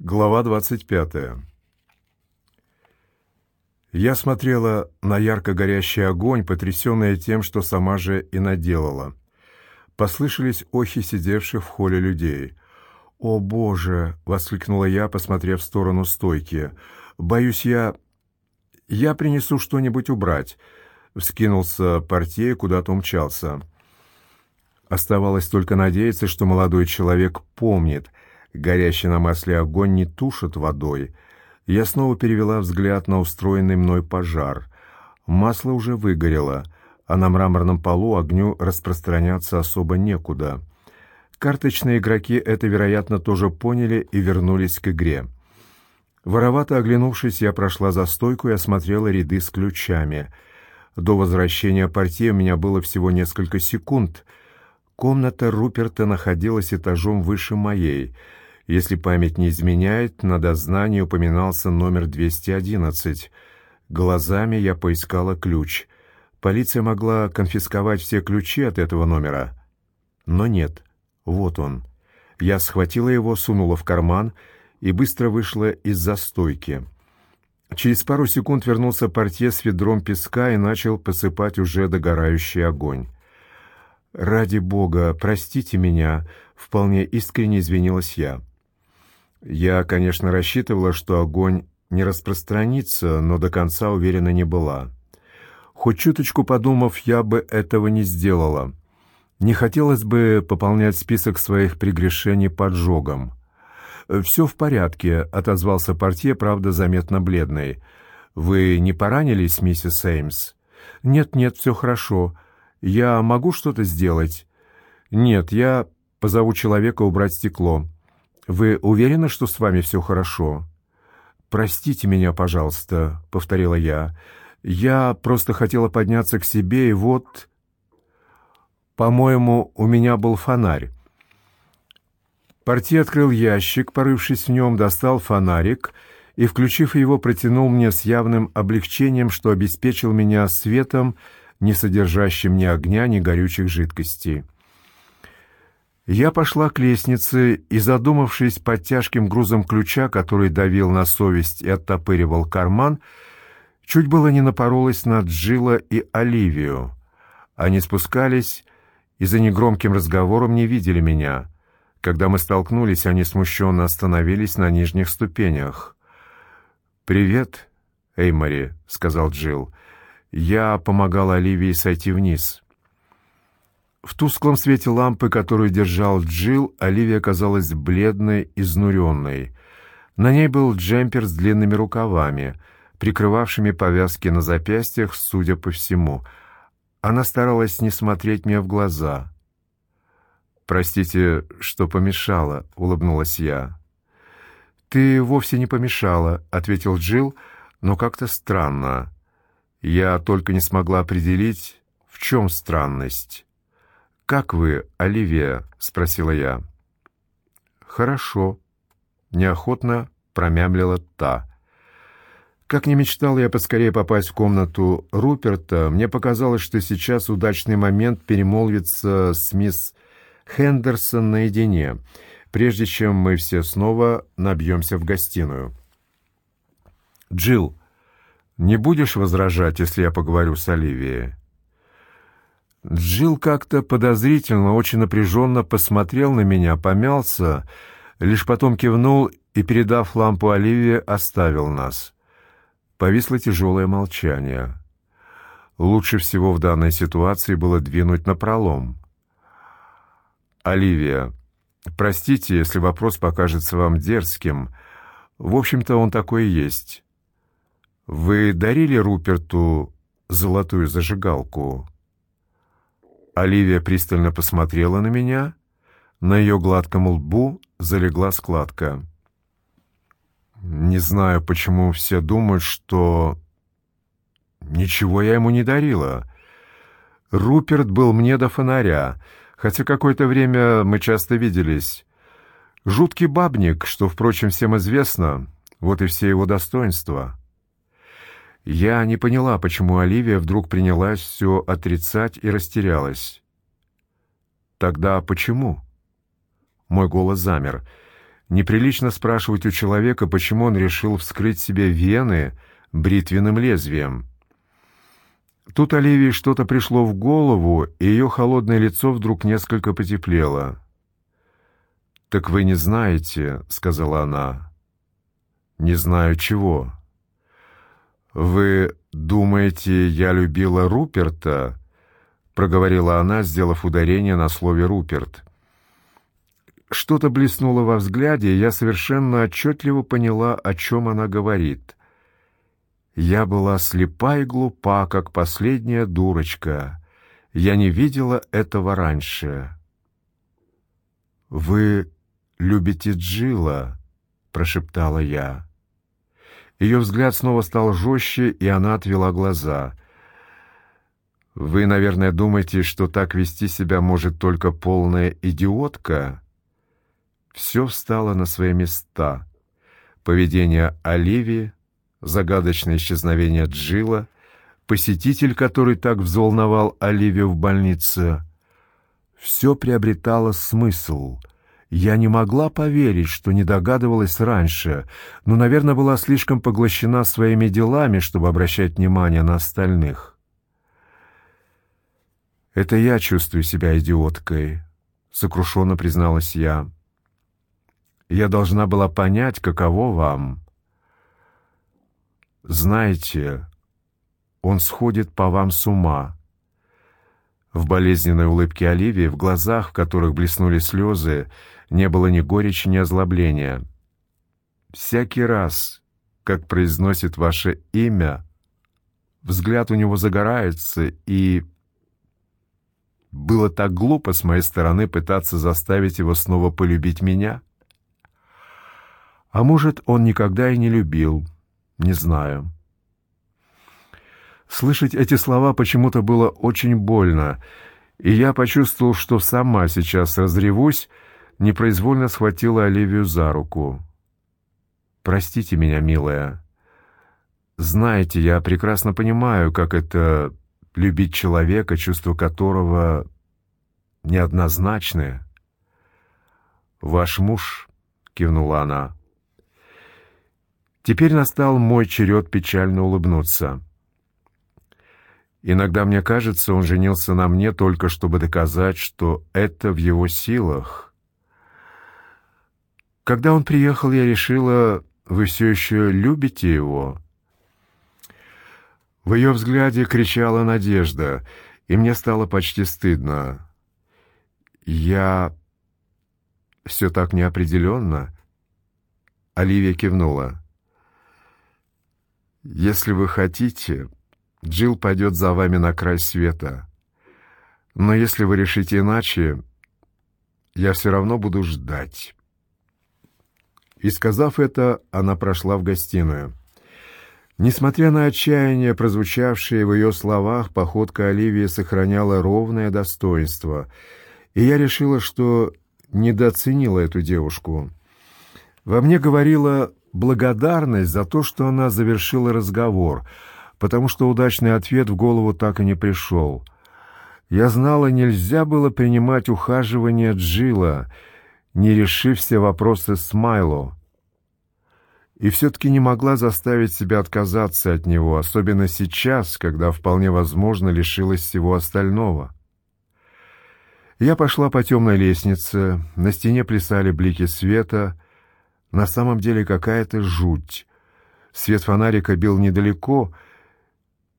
Глава 25. Я смотрела на ярко горящий огонь, потрясенная тем, что сама же и наделала. Послышались охи сидевших в холле людей. «О, Боже!» — воскликнула я, посмотрев в сторону стойки. «Боюсь, я... я принесу что-нибудь убрать». Вскинулся портье и куда-то умчался. Оставалось только надеяться, что молодой человек помнит — Горящий на масле огонь не тушит водой. Я снова перевела взгляд на устроенный мной пожар. Масло уже выгорело, а на мраморном полу огню распространяться особо некуда. Карточные игроки это, вероятно, тоже поняли и вернулись к игре. Воровато оглянувшись, я прошла за стойку и осмотрела ряды с ключами. До возвращения партии у меня было всего несколько секунд. Комната Руперта находилась этажом выше моей — если память не изменяет, на дознании упоминался номер 211. Глазами я поискала ключ. Полиция могла конфисковать все ключи от этого номера. Но нет. Вот он. Я схватила его, сунула в карман и быстро вышла из застойки. Через пару секунд вернулся портье с ведром песка и начал посыпать уже догорающий огонь. «Ради бога, простите меня», — вполне искренне извинилась я. Я, конечно, рассчитывала, что огонь не распространится, но до конца уверена не была. Хоть чуточку подумав, я бы этого не сделала. Не хотелось бы пополнять список своих прегрешений поджогом. «Все в порядке», — отозвался портье, правда, заметно бледный. «Вы не поранились, миссис Эймс?» «Нет-нет, все хорошо. Я могу что-то сделать?» «Нет, я позову человека убрать стекло». «Вы уверены, что с вами все хорошо?» «Простите меня, пожалуйста», — повторила я. «Я просто хотела подняться к себе, и вот...» «По-моему, у меня был фонарь». Порти открыл ящик, порывшись в нем, достал фонарик и, включив его, протянул мне с явным облегчением, что обеспечил меня светом, не содержащим ни огня, ни горючих жидкостей. Я пошла к лестнице и, задумавшись под тяжким грузом ключа, который давил на совесть и оттопыривал карман, чуть было не напоролась на Джилла и Оливию. Они спускались и за негромким разговором не видели меня. Когда мы столкнулись, они смущенно остановились на нижних ступенях. «Привет, Эймори», — сказал Джилл. «Я помогал Оливии сойти вниз». В тусклом свете лампы, которую держал Джилл, Оливия казалась бледной, изнуренной. На ней был джемпер с длинными рукавами, прикрывавшими повязки на запястьях, судя по всему. Она старалась не смотреть мне в глаза. «Простите, что помешала», — улыбнулась я. «Ты вовсе не помешала», — ответил Джилл, — «но как-то странно. Я только не смогла определить, в чем странность». «Как вы, Оливия?» — спросила я. «Хорошо», — неохотно промямлила та. Как не мечтал я поскорее попасть в комнату Руперта, мне показалось, что сейчас удачный момент перемолвиться с мисс Хендерсон наедине, прежде чем мы все снова набьемся в гостиную. «Джилл, не будешь возражать, если я поговорю с Оливией?» Джилл как-то подозрительно, очень напряженно посмотрел на меня, помялся, лишь потом кивнул и, передав лампу Оливии, оставил нас. Повисло тяжелое молчание. Лучше всего в данной ситуации было двинуть на пролом. «Оливия, простите, если вопрос покажется вам дерзким. В общем-то, он такой и есть. Вы дарили Руперту золотую зажигалку?» Оливия пристально посмотрела на меня. На ее гладком лбу залегла складка. «Не знаю, почему все думают, что...» «Ничего я ему не дарила. Руперт был мне до фонаря, хотя какое-то время мы часто виделись. Жуткий бабник, что, впрочем, всем известно, вот и все его достоинства». Я не поняла, почему Оливия вдруг принялась все отрицать и растерялась. «Тогда почему?» Мой голос замер. Неприлично спрашивать у человека, почему он решил вскрыть себе вены бритвенным лезвием. Тут Оливии что-то пришло в голову, и ее холодное лицо вдруг несколько потеплело. «Так вы не знаете», — сказала она. «Не знаю чего». «Вы думаете, я любила Руперта?» — проговорила она, сделав ударение на слове «Руперт». Что-то блеснуло во взгляде, и я совершенно отчетливо поняла, о чем она говорит. Я была слепа и глупа, как последняя дурочка. Я не видела этого раньше. «Вы любите Джилла?» — прошептала я. Ее взгляд снова стал жестче, и она отвела глаза. «Вы, наверное, думаете, что так вести себя может только полная идиотка?» Все встало на свои места. Поведение Оливии, загадочное исчезновение Джилла, посетитель, который так взволновал Оливию в больнице. Все приобретало смысл. Я не могла поверить, что не догадывалась раньше, но, наверное, была слишком поглощена своими делами, чтобы обращать внимание на остальных. «Это я чувствую себя идиоткой», — сокрушенно призналась я. «Я должна была понять, каково вам. Знаете, он сходит по вам с ума». В болезненной улыбке Оливии, в глазах, в которых блеснули слезы, не было ни горечи, ни озлобления. Всякий раз, как произносит ваше имя, взгляд у него загорается, и было так глупо с моей стороны пытаться заставить его снова полюбить меня. А может, он никогда и не любил, не знаю. Слышать эти слова почему-то было очень больно, и я почувствовал, что сама сейчас разревусь, непроизвольно схватила Оливию за руку. «Простите меня, милая. Знаете, я прекрасно понимаю, как это любить человека, чувства которого неоднозначны». «Ваш муж», — кивнула она. Теперь настал мой черед печально улыбнуться. Иногда мне кажется, он женился на мне только чтобы доказать, что это в его силах. Когда он приехал, я решила, вы все еще любите его. В ее взгляде кричала надежда, и мне стало почти стыдно. Я... Все так неопределенно. Оливия кивнула. «Если вы хотите, Джилл пойдет за вами на край света. Но если вы решите иначе, я все равно буду ждать». И, сказав это, она прошла в гостиную. Несмотря на отчаяние, прозвучавшее в ее словах, походка Оливии сохраняла ровное достоинство, и я решила, что недооценила эту девушку. Во мне говорила благодарность за то, что она завершила разговор, потому что удачный ответ в голову так и не пришел. Я знала, нельзя было принимать ухаживание Джилла, не решив все вопросы с Майло. И все-таки не могла заставить себя отказаться от него, особенно сейчас, когда вполне возможно лишилась всего остального. Я пошла по темной лестнице, на стене плясали блики света, на самом деле какая-то жуть. Свет фонарика бил недалеко,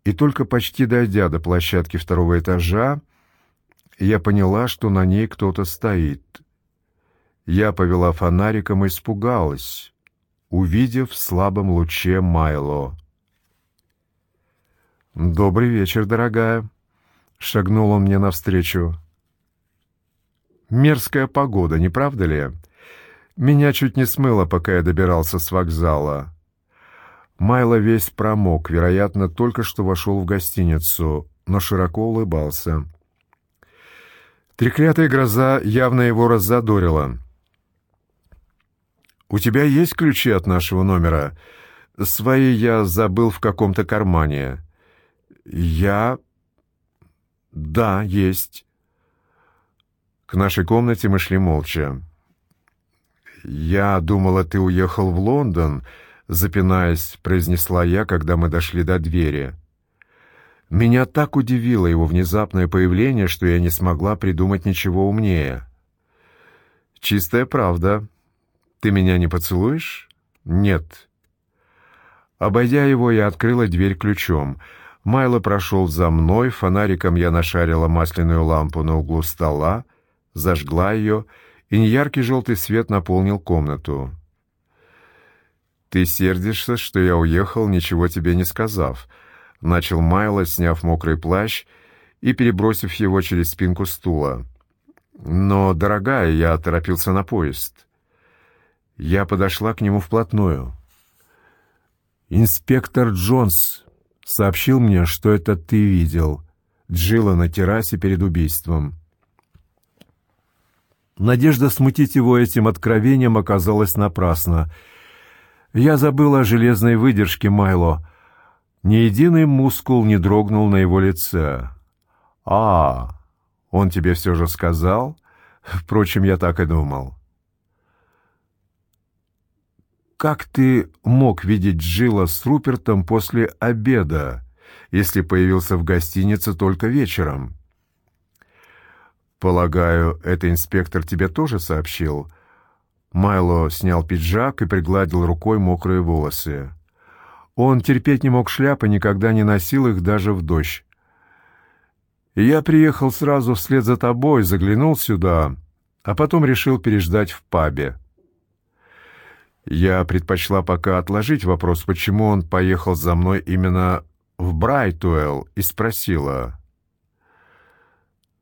и только почти дойдя до площадки второго этажа, я поняла, что на ней кто-то стоит. Я повела фонариком и испугалась, увидев в слабом луче Майло. «Добрый вечер, дорогая», — шагнул он мне навстречу. «Мерзкая погода, не правда ли? Меня чуть не смыло, пока я добирался с вокзала». Майло весь промок, вероятно, только что вошел в гостиницу, но широко улыбался. Треклятая гроза явно его раззадорила. «У тебя есть ключи от нашего номера? Свои я забыл в каком-то кармане». «Я...» «Да, есть». К нашей комнате мы шли молча. Я думала, ты уехал в Лондон, запинаясь, произнесла я, когда мы дошли до двери. Меня так удивило его внезапное появление, что я не смогла придумать ничего умнее. Чистая правда. Ты меня не поцелуешь? Нет. Обойдя его, я открыла дверь ключом. Майло прошел за мной, фонариком я нашарила масляную лампу на углу стола, зажгла ее, и неяркий желтый свет наполнил комнату. «Ты сердишься, что я уехал, ничего тебе не сказав», — начал Майло, сняв мокрый плащ и перебросив его через спинку стула. «Но, дорогая, я торопился на поезд». Я подошла к нему вплотную. «Инспектор Джонс сообщил мне, что это ты видел. Джилла на террасе перед убийством». Надежда смутить его этим откровением оказалась напрасна. Я забыл о железной выдержке Майло. Ни единый мускул не дрогнул на его лице. «А, он тебе все же сказал?» Впрочем, я так и думал. «Как ты мог видеть Джилла с Рупертом после обеда, если появился в гостинице только вечером?» «Полагаю, это инспектор тебе тоже сообщил?» Майло снял пиджак и пригладил рукой мокрые волосы. Он терпеть не мог шляпы, никогда не носил их даже в дождь. «Я приехал сразу вслед за тобой, заглянул сюда, а потом решил переждать в пабе. Я предпочла пока отложить вопрос, почему он поехал за мной именно в Брайтуэлл, и спросила,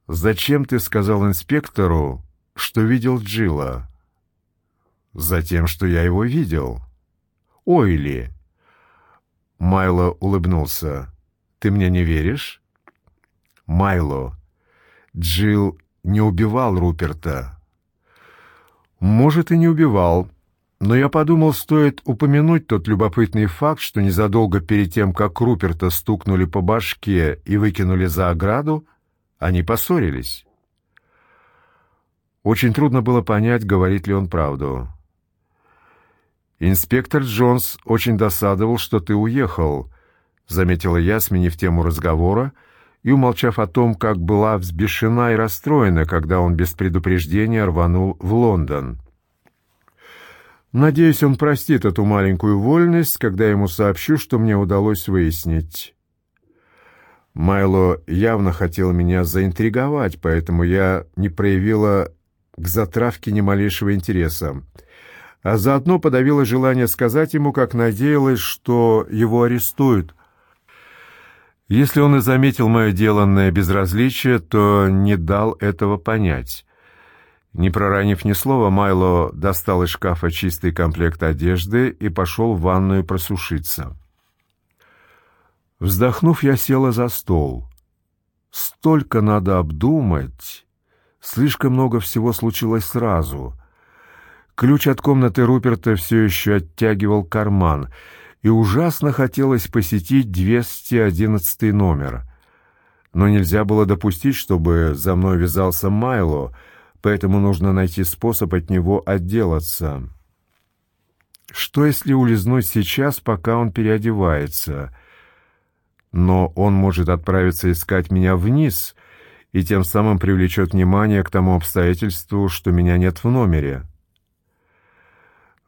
«Зачем ты сказал инспектору, что видел Джилла?» «Затем, что я его видел». «Ойли!» Майло улыбнулся. «Ты мне не веришь?» «Майло, Джилл не убивал Руперта». «Может, и не убивал, но я подумал, стоит упомянуть тот любопытный факт, что незадолго перед тем, как Руперта стукнули по башке и выкинули за ограду, они поссорились. Очень трудно было понять, говорит ли он правду. «Инспектор Джонс очень досадовал, что ты уехал», — заметила я, сменив тему разговора, и умолчав о том, как была взбешена и расстроена, когда он без предупреждения рванул в Лондон. Надеюсь, он простит эту маленькую вольность, когда ему сообщу, что мне удалось выяснить. Майло явно хотел меня заинтриговать, поэтому я не проявила к затравке ни малейшего интереса, а заодно подавила желание сказать ему, как надеялась, что его арестуют. Если он и заметил мое деланное безразличие, то не дал этого понять. Не проронив ни слова, Майло достал из шкафа чистый комплект одежды и пошел в ванную просушиться. Вздохнув, я села за стол. Столько надо обдумать. Слишком много всего случилось сразу. Ключ от комнаты Руперта все еще оттягивал карман, и ужасно хотелось посетить 211 номер. Но нельзя было допустить, чтобы за мной вязался Майло, поэтому нужно найти способ от него отделаться. Что, если улизнуть сейчас, пока он переодевается — но он может отправиться искать меня вниз и тем самым привлечет внимание к тому обстоятельству, что меня нет в номере.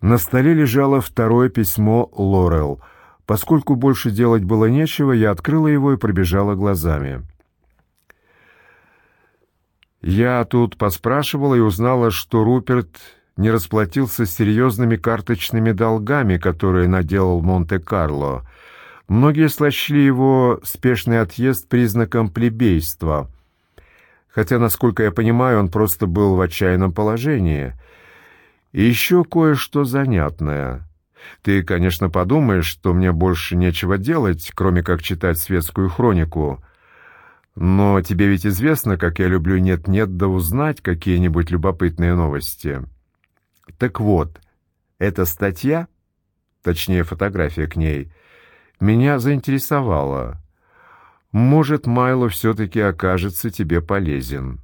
На столе лежало второе письмо Лорел. Поскольку больше делать было нечего, я открыла его и пробежала глазами. Я тут поспрашивала и узнала, что Руперт не расплатился с серьезными карточными долгами, которые наделал Монте-Карло — Многие сочли его спешный отъезд признаком плебейства, хотя, насколько я понимаю, он просто был в отчаянном положении. И еще кое-что занятное. Ты, конечно, подумаешь, что мне больше нечего делать, кроме как читать светскую хронику, но тебе ведь известно, как я люблю нет-нет да узнать какие-нибудь любопытные новости. Так вот, эта статья, точнее фотография к ней — меня заинтересовало. Может, Майло все-таки окажется тебе полезен.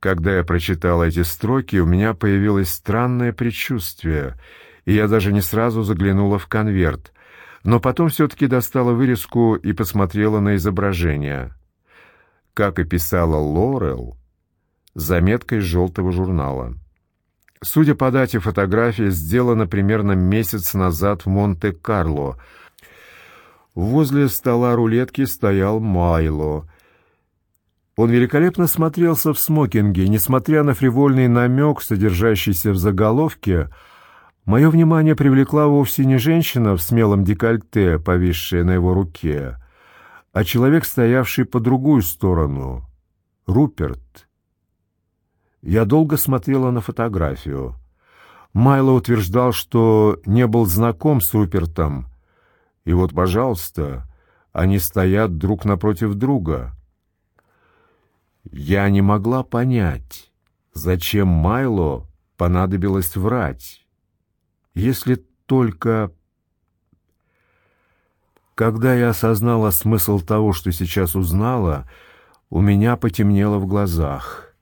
Когда я прочитал эти строки, у меня появилось странное предчувствие, и я даже не сразу заглянула в конверт, но потом все-таки достала вырезку и посмотрела на изображение. Как и писала Лорел, заметка из желтого журнала. Судя по дате, фотография сделана примерно месяц назад в Монте-Карло. Возле стола рулетки стоял Майло — он великолепно смотрелся в смокинге, несмотря на фривольный намек, содержащийся в заголовке. Мое внимание привлекла вовсе не женщина в смелом декольте, повисшая на его руке, а человек, стоявший по другую сторону — Руперт. Я долго смотрела на фотографию. Майло утверждал, что не был знаком с Рупертом. И вот, пожалуйста, они стоят друг напротив друга — я не могла понять, зачем Майло понадобилось врать, если только... Когда я осознала смысл того, что сейчас узнала, у меня потемнело в глазах.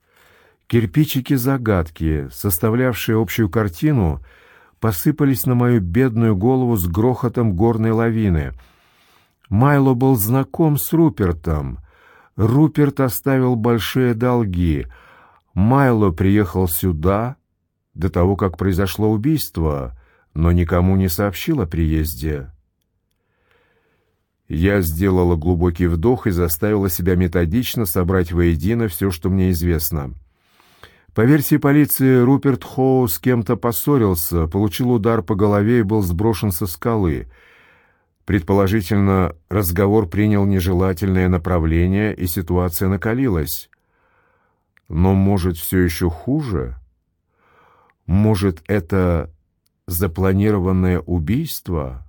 Кирпичики загадки, составлявшие общую картину, посыпались на мою бедную голову с грохотом горной лавины. Майло был знаком с Рупертом — Руперт оставил большие долги. Майло приехал сюда до того, как произошло убийство, но никому не сообщил о приезде. Я сделала глубокий вдох и заставила себя методично собрать воедино все, что мне известно. По версии полиции, Руперт Хоу с кем-то поссорился, получил удар по голове и был сброшен со скалы — Предположительно, разговор принял нежелательное направление, и ситуация накалилась. Но, может, все еще хуже? Может, это запланированное убийство?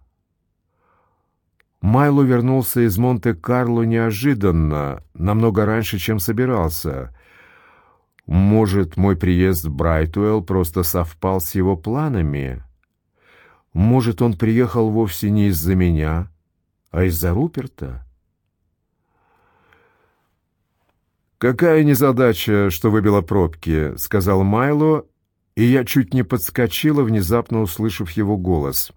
Майло вернулся из Монте-Карло неожиданно, намного раньше, чем собирался. Может, мой приезд в Брайтуэлл просто совпал с его планами?» Может, он приехал вовсе не из-за меня, а из-за Руперта? «Какая незадача, что выбила пробки», — сказал Майло, и я чуть не подскочила, внезапно услышав его голос.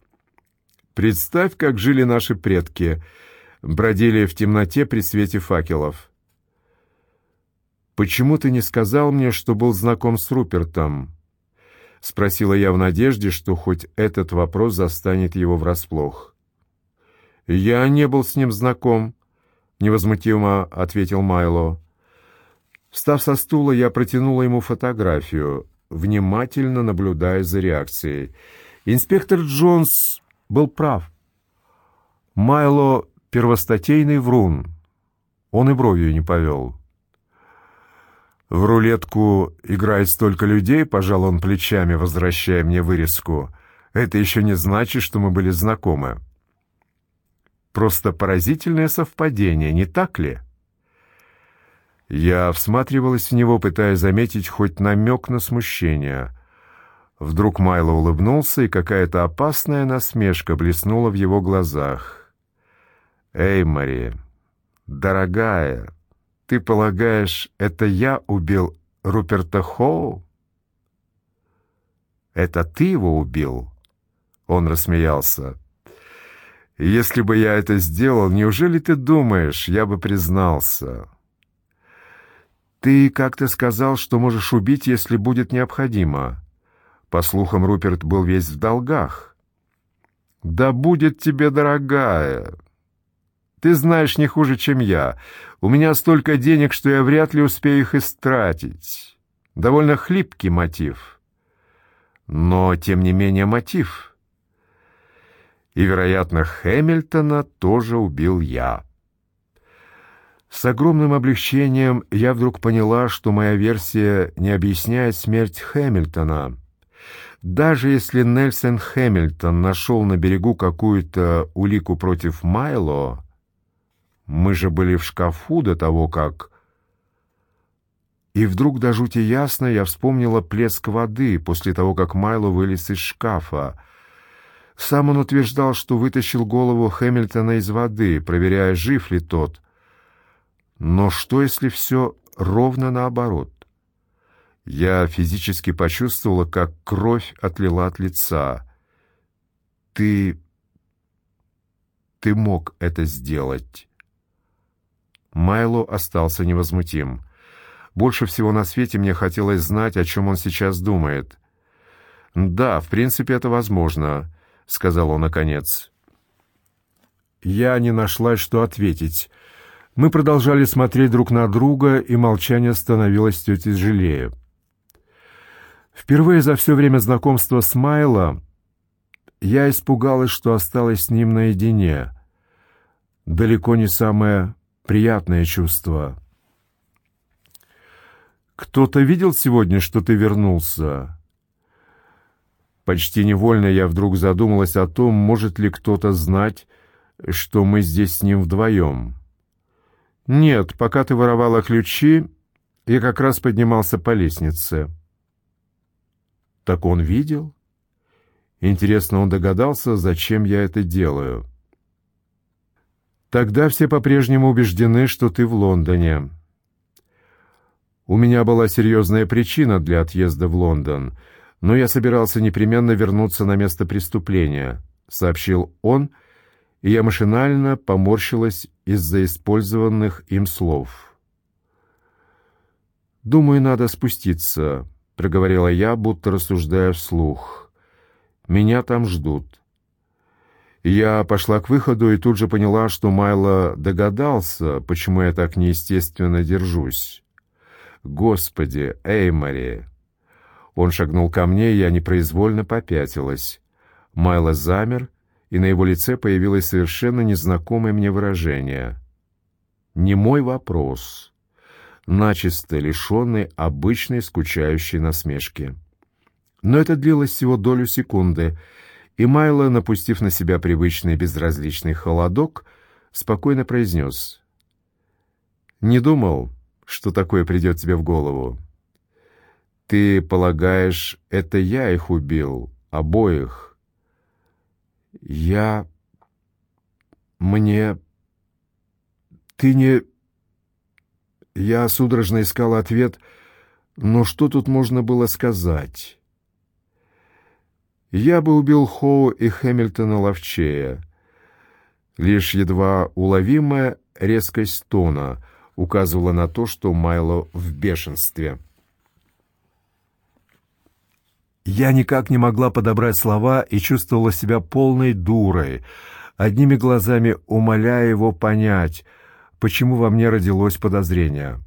«Представь, как жили наши предки, бродили в темноте при свете факелов». «Почему ты не сказал мне, что был знаком с Рупертом?» — спросила я в надежде, что хоть этот вопрос застанет его врасплох. «Я не был с ним знаком», — невозмутимо ответил Майло. Встав со стула, я протянула ему фотографию, внимательно наблюдая за реакцией. Инспектор Джонс был прав. Майло — первостатейный врун. Он и бровью не повел. В рулетку играет столько людей, пожал он плечами, возвращая мне вырезку. Это еще не значит, что мы были знакомы. Просто поразительное совпадение, не так ли? Я всматривалась в него, пытаясь заметить хоть намек на смущение. Вдруг Майло улыбнулся, и какая-то опасная насмешка блеснула в его глазах. «Эй, Мари, дорогая!» Ты полагаешь, это я убил Руперта Хоу? Это ты его убил? Он рассмеялся. Если бы я это сделал, неужели ты думаешь, я бы признался? Ты как-то сказал, что можешь убить, если будет необходимо. По слухам, Руперт был весь в долгах. Да будет тебе, дорогая, ты знаешь не хуже, чем я. У меня столько денег, что я вряд ли успею их истратить. Довольно хлипкий мотив. Но, тем не менее, мотив. И, вероятно, Хэмилтона тоже убил я. С огромным облегчением я вдруг поняла, что моя версия не объясняет смерть Хэмилтона. Даже если Нельсон Хэмилтон нашел на берегу какую-то улику против Майло, мы же были в шкафу до того, как... И вдруг до жути ясно я вспомнила плеск воды после того, как Майло вылез из шкафа. Сам он утверждал, что вытащил голову Хэмилтона из воды, проверяя, жив ли тот. Но что, если все ровно наоборот? Я физически почувствовала, как кровь отлила от лица. Ты... ты мог это сделать. Майло остался невозмутим. Больше всего на свете мне хотелось знать, о чем он сейчас думает. «Да, в принципе, это возможно», — сказал он наконец. Я не нашла, что ответить. Мы продолжали смотреть друг на друга, и молчание становилось тете тяжелее. Впервые за все время знакомства с Майло я испугалась, что осталась с ним наедине. Далеко не самое приятное чувство. «Кто-то видел сегодня, что ты вернулся?» Почти невольно я вдруг задумалась о том, может ли кто-то знать, что мы здесь с ним вдвоем. «Нет, пока ты воровала ключи, я как раз поднимался по лестнице». «Так он видел?» Интересно, он догадался, зачем я это делаю. Тогда все по-прежнему убеждены, что ты в Лондоне. У меня была серьезная причина для отъезда в Лондон, но я собирался непременно вернуться на место преступления, сообщил он, и я машинально поморщилась из-за использованных им слов. Думаю, надо спуститься, проговорила я, будто рассуждая вслух. Меня там ждут. Я пошла к выходу и тут же поняла, что Майло догадался, почему я так неестественно держусь. Господи, Эймори! Он шагнул ко мне, и я непроизвольно попятилась. Майло замер, и на его лице появилось совершенно незнакомое мне выражение. Не мой вопрос начисто лишенный обычной скучающей насмешки. Но это длилось всего долю секунды, и Майло, напустив на себя привычный безразличный холодок, спокойно произнес. «Не думал, что такое придет тебе в голову. Ты полагаешь, это я их убил, обоих?» «Я... мне... ты не...» Я судорожно искал ответ, но что тут можно было сказать? Я бы убил Хоу и Хэмилтона ловчее. Лишь едва уловимая резкость тона указывала на то, что Майло в бешенстве. Я никак не могла подобрать слова и чувствовала себя полной дурой, одними глазами умоляя его понять — почему во мне родилось подозрение.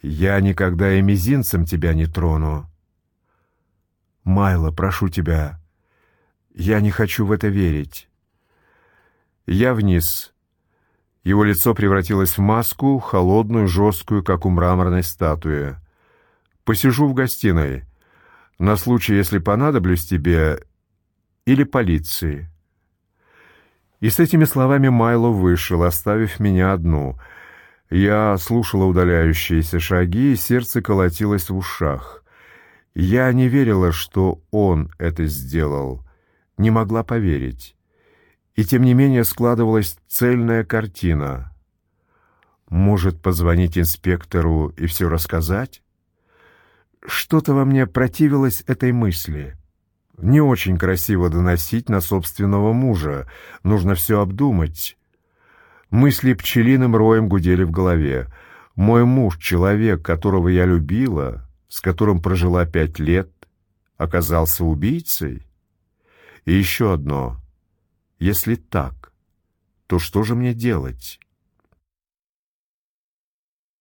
«Я никогда и мизинцем тебя не трону». «Майло, прошу тебя, я не хочу в это верить». Я вниз. Его лицо превратилось в маску, холодную, жесткую, как у мраморной статуи. «Посижу в гостиной, на случай, если понадоблюсь тебе или полиции». И с этими словами Майло вышел, оставив меня одну. Я слушала удаляющиеся шаги, и сердце колотилось в ушах. Я не верила, что он это сделал, не могла поверить. И тем не менее складывалась цельная картина. Может, позвонить инспектору и все рассказать? Что-то во мне противилось этой мысли. Не очень красиво доносить на собственного мужа. Нужно все обдумать. Мысли пчелиным роем гудели в голове. Мой муж, человек, которого я любила, с которым прожила пять лет, оказался убийцей? И еще одно. Если так, то что же мне делать?